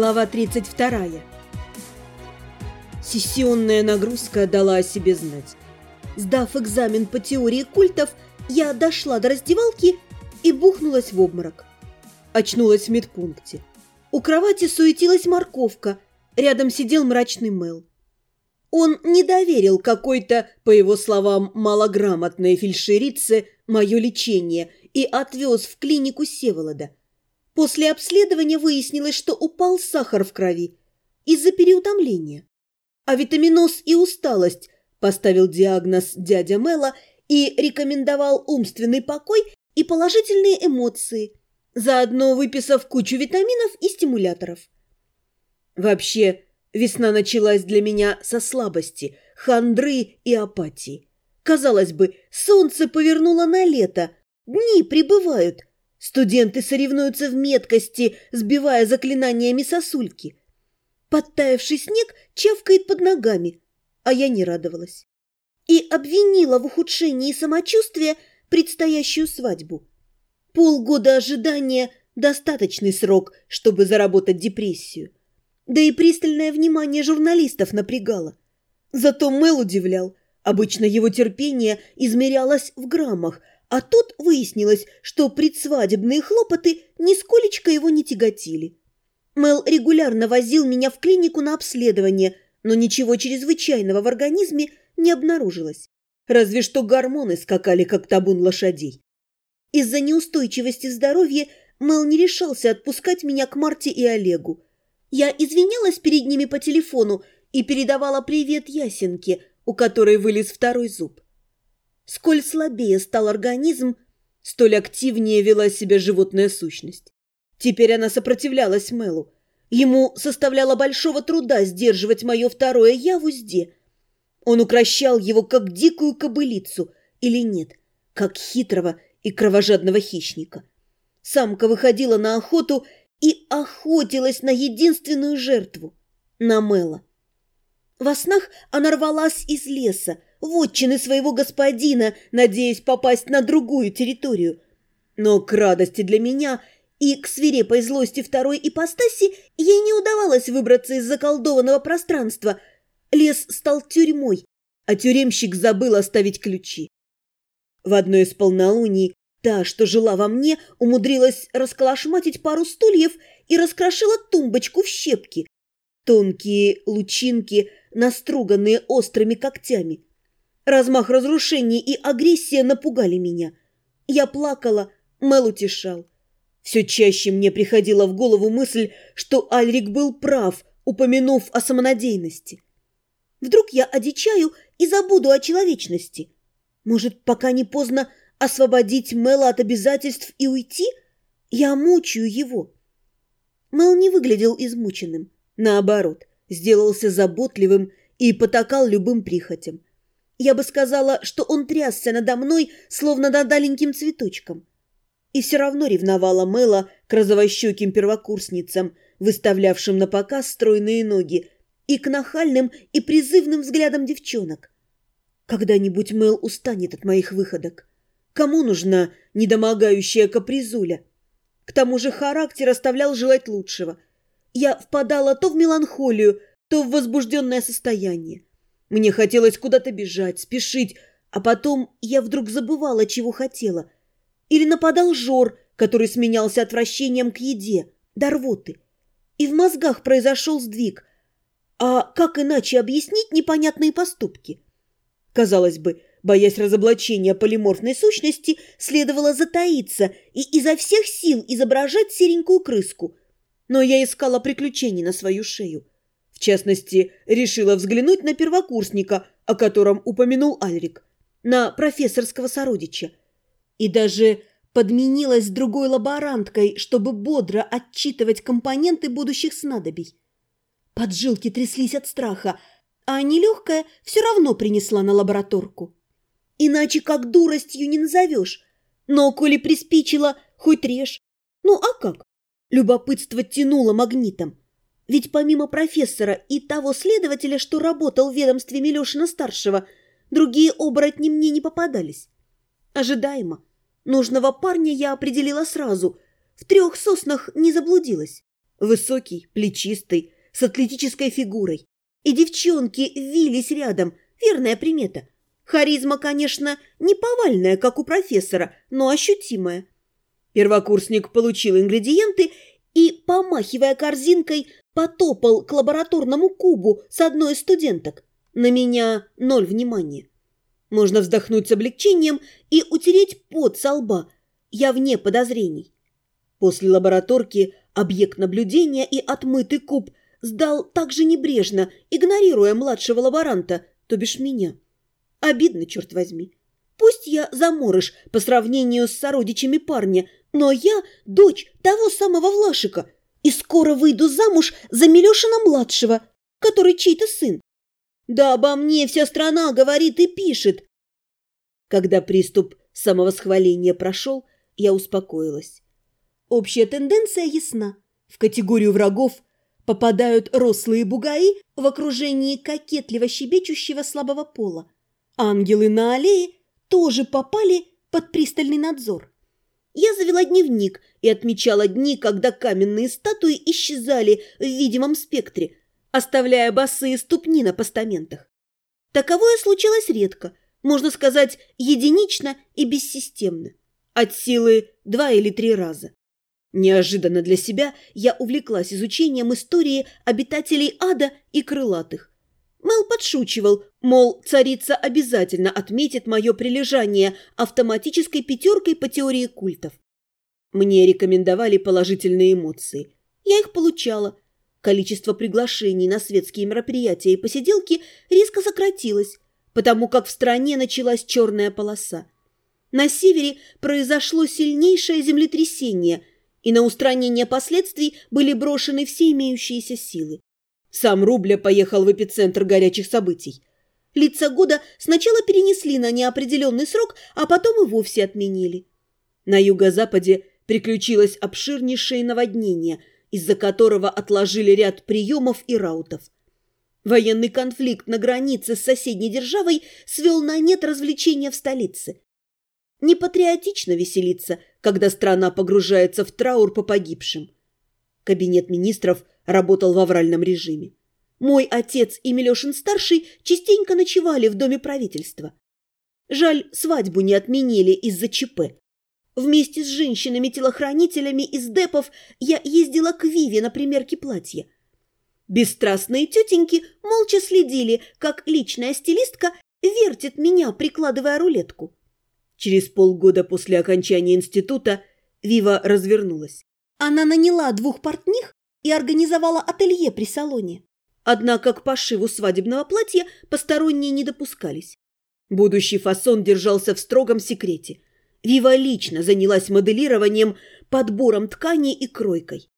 Глава 32. Сессионная нагрузка дала о себе знать. Сдав экзамен по теории культов, я дошла до раздевалки и бухнулась в обморок. Очнулась в медпункте. У кровати суетилась морковка, рядом сидел мрачный Мел. Он не доверил какой-то, по его словам, малограмотной фельдшерице мое лечение и отвез в клинику Севолода – После обследования выяснилось, что упал сахар в крови из-за переутомления. А витаминоз и усталость поставил диагноз дядя Мэла и рекомендовал умственный покой и положительные эмоции, заодно выписав кучу витаминов и стимуляторов. Вообще, весна началась для меня со слабости, хандры и апатии. Казалось бы, солнце повернуло на лето, дни прибывают – Студенты соревнуются в меткости, сбивая заклинаниями сосульки. Подтаявший снег чавкает под ногами, а я не радовалась. И обвинила в ухудшении самочувствия предстоящую свадьбу. Полгода ожидания – достаточный срок, чтобы заработать депрессию. Да и пристальное внимание журналистов напрягало. Зато Мэл удивлял. Обычно его терпение измерялось в граммах, а тут выяснилось, что предсвадебные хлопоты нисколечко его не тяготили. Мел регулярно возил меня в клинику на обследование, но ничего чрезвычайного в организме не обнаружилось. Разве что гормоны скакали, как табун лошадей. Из-за неустойчивости здоровья Мел не решался отпускать меня к Марте и Олегу. Я извинялась перед ними по телефону и передавала привет Ясенке, у которой вылез второй зуб. Сколь слабее стал организм, столь активнее вела себя животная сущность. Теперь она сопротивлялась Мелу. Ему составляло большого труда сдерживать мое второе «я» в узде. Он укращал его как дикую кобылицу, или нет, как хитрого и кровожадного хищника. Самка выходила на охоту и охотилась на единственную жертву – на Мела. Во снах она рвалась из леса, вотчины своего господина, надеясь попасть на другую территорию. Но к радости для меня и к свирепой злости второй ипостаси ей не удавалось выбраться из заколдованного пространства. Лес стал тюрьмой, а тюремщик забыл оставить ключи. В одной из полнолуний та, что жила во мне, умудрилась расколошматить пару стульев и раскрошила тумбочку в щепки. Тонкие лучинки, наструганные острыми когтями – Размах разрушений и агрессия напугали меня. Я плакала, Мел утешал. Все чаще мне приходила в голову мысль, что Альрик был прав, упомянув о самонадеянности. Вдруг я одичаю и забуду о человечности. Может, пока не поздно освободить Мела от обязательств и уйти? Я мучаю его. Мел не выглядел измученным. Наоборот, сделался заботливым и потакал любым прихотям. Я бы сказала, что он трясся надо мной, словно над аленьким цветочком. И все равно ревновала Мэла к розовощеким первокурсницам, выставлявшим на показ стройные ноги, и к нахальным и призывным взглядам девчонок. Когда-нибудь Мэл устанет от моих выходок. Кому нужна недомогающая капризуля? К тому же характер оставлял желать лучшего. Я впадала то в меланхолию, то в возбужденное состояние. Мне хотелось куда-то бежать, спешить, а потом я вдруг забывала, чего хотела. Или нападал жор, который сменялся отвращением к еде, до рвоты. И в мозгах произошел сдвиг. А как иначе объяснить непонятные поступки? Казалось бы, боясь разоблачения полиморфной сущности, следовало затаиться и изо всех сил изображать серенькую крыску. Но я искала приключений на свою шею. В частности, решила взглянуть на первокурсника, о котором упомянул Альрик, на профессорского сородича. И даже подменилась другой лаборанткой, чтобы бодро отчитывать компоненты будущих снадобий. Поджилки тряслись от страха, а нелегкая все равно принесла на лабораторку. Иначе как дуростью не назовешь. Но, коли приспичило, хоть режь. Ну а как? Любопытство тянуло магнитом. Ведь помимо профессора и того следователя, что работал в ведомстве Милешина-старшего, другие оборотни мне не попадались. Ожидаемо. Нужного парня я определила сразу. В трех соснах не заблудилась. Высокий, плечистый, с атлетической фигурой. И девчонки вились рядом, верная примета. Харизма, конечно, не повальная, как у профессора, но ощутимая. Первокурсник получил ингредиенты и, помахивая корзинкой, потопал к лабораторному кубу с одной из студенток. На меня ноль внимания. Можно вздохнуть с облегчением и утереть пот со лба. Я вне подозрений. После лабораторки объект наблюдения и отмытый куб сдал так же небрежно, игнорируя младшего лаборанта, то бишь меня. Обидно, черт возьми. Пусть я заморыш по сравнению с сородичами парня, но я дочь того самого Влашика и скоро выйду замуж за Милешина-младшего, который чей-то сын. Да обо мне вся страна говорит и пишет. Когда приступ самовосхваления прошел, я успокоилась. Общая тенденция ясна. В категорию врагов попадают рослые бугаи в окружении кокетливо щебечущего слабого пола. Ангелы на аллее тоже попали под пристальный надзор. Я завела дневник и отмечала дни, когда каменные статуи исчезали в видимом спектре, оставляя босые ступни на постаментах. Таковое случалось редко, можно сказать, единично и бессистемно. От силы два или три раза. Неожиданно для себя я увлеклась изучением истории обитателей ада и крылатых. Мэл подшучивал, мол, царица обязательно отметит мое прилежание автоматической пятеркой по теории культов. Мне рекомендовали положительные эмоции. Я их получала. Количество приглашений на светские мероприятия и посиделки резко сократилось, потому как в стране началась черная полоса. На севере произошло сильнейшее землетрясение, и на устранение последствий были брошены все имеющиеся силы. Сам Рубля поехал в эпицентр горячих событий. Лица года сначала перенесли на неопределенный срок, а потом и вовсе отменили. На юго-западе приключилось обширнейшее наводнение, из-за которого отложили ряд приемов и раутов. Военный конфликт на границе с соседней державой свел на нет развлечения в столице. Непатриотично веселиться, когда страна погружается в траур по погибшим. Кабинет министров работал в авральном режиме. Мой отец и Милешин-старший частенько ночевали в доме правительства. Жаль, свадьбу не отменили из-за ЧП. Вместе с женщинами-телохранителями из депов я ездила к Виве на примерке платья. Бесстрастные тетеньки молча следили, как личная стилистка вертит меня, прикладывая рулетку. Через полгода после окончания института Вива развернулась. Она наняла двух портних и организовала ателье при салоне. Однако к пошиву свадебного платья посторонние не допускались. Будущий фасон держался в строгом секрете. Вива лично занялась моделированием, подбором ткани и кройкой.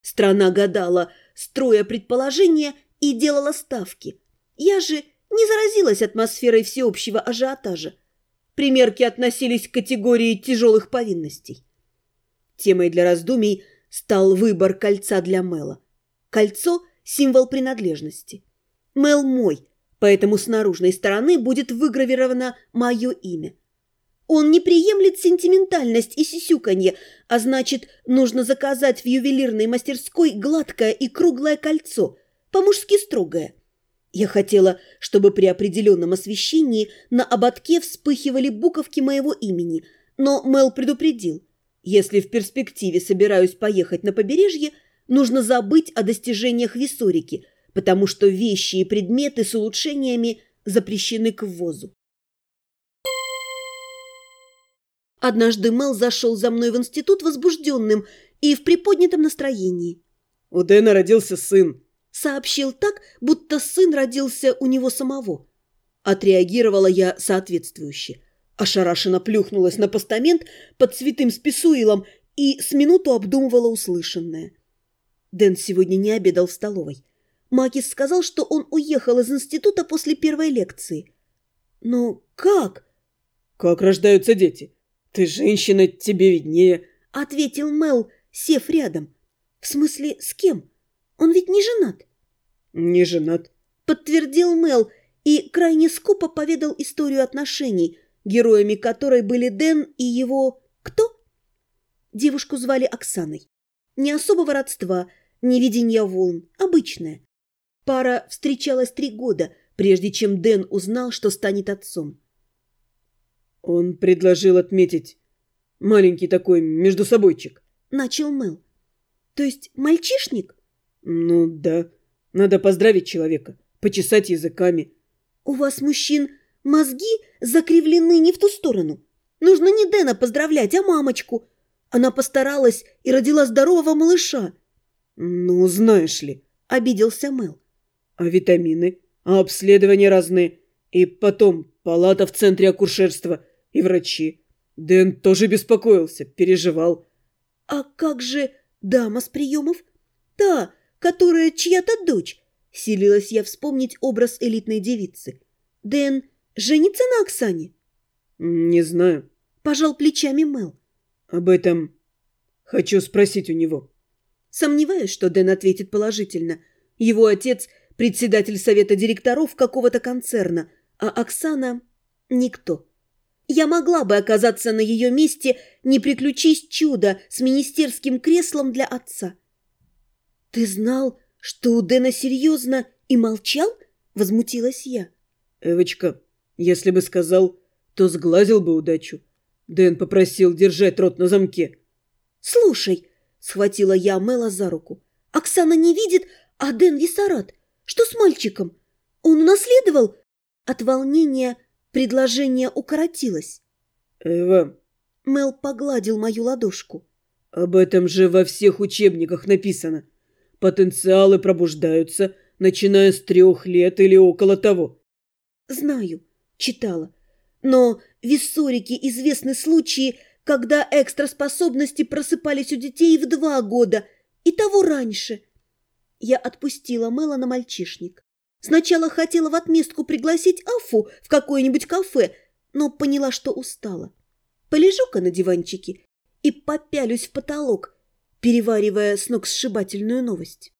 Страна гадала, строя предположения и делала ставки. Я же не заразилась атмосферой всеобщего ажиотажа. Примерки относились к категории тяжелых повинностей. Темой для раздумий стал выбор кольца для Мэла. Кольцо – символ принадлежности. Мэл мой, поэтому с наружной стороны будет выгравировано мое имя. Он не приемлет сентиментальность и сисюканье, а значит, нужно заказать в ювелирной мастерской гладкое и круглое кольцо, по-мужски строгое. Я хотела, чтобы при определенном освещении на ободке вспыхивали буковки моего имени, но Мел предупредил, если в перспективе собираюсь поехать на побережье, нужно забыть о достижениях висорики, потому что вещи и предметы с улучшениями запрещены к ввозу. Однажды Мел зашел за мной в институт возбужденным и в приподнятом настроении. «У Дэна родился сын», — сообщил так, будто сын родился у него самого. Отреагировала я соответствующе. Ошарашенно плюхнулась на постамент под святым списуилом и с минуту обдумывала услышанное. Дэн сегодня не обедал в столовой. Макис сказал, что он уехал из института после первой лекции. «Но как?» «Как рождаются дети? Ты женщина, тебе виднее», — ответил Мел, сев рядом. «В смысле, с кем? Он ведь не женат?» «Не женат», — подтвердил Мел и крайне скупо поведал историю отношений, героями которой были Дэн и его... Кто? Девушку звали Оксаной. Не особого родства, Невидение волн. Обычное. Пара встречалась три года, прежде чем Дэн узнал, что станет отцом. Он предложил отметить маленький такой междусобойчик. Начал Мэл. То есть мальчишник? Ну да. Надо поздравить человека, почесать языками. У вас, мужчин, мозги закривлены не в ту сторону. Нужно не Дэна поздравлять, а мамочку. Она постаралась и родила здорового малыша. Ну, знаешь ли, обиделся Мэл. А витамины? А обследования разные? И потом палата в центре акушерства и врачи. Дэн тоже беспокоился, переживал. А как же дама с приемов? Та, которая чья-то дочь. Силилась я вспомнить образ элитной девицы. Дэн женится на Оксане? Не знаю. Пожал плечами Мэл. Об этом хочу спросить у него. Сомневаюсь, что Дэн ответит положительно. Его отец – председатель совета директоров какого-то концерна, а Оксана – никто. Я могла бы оказаться на ее месте, не приключись чудо с министерским креслом для отца. «Ты знал, что у Дэна серьезно и молчал?» – возмутилась я. «Эвочка, если бы сказал, то сглазил бы удачу. Дэн попросил держать рот на замке». «Слушай», – схватила я Мэла за руку, – «Оксана не видит, а Дэн висарат. Что с мальчиком? Он унаследовал?» От волнения предложение укоротилось. «Эва...» Мел погладил мою ладошку. «Об этом же во всех учебниках написано. Потенциалы пробуждаются, начиная с трех лет или около того». «Знаю, читала. Но в Виссорике известны случаи, когда экстраспособности просыпались у детей в два года, и того раньше. Я отпустила Мэла на мальчишник. Сначала хотела в отместку пригласить Афу в какое-нибудь кафе, но поняла, что устала. Полежу-ка на диванчике и попялюсь в потолок, переваривая сногсшибательную новость.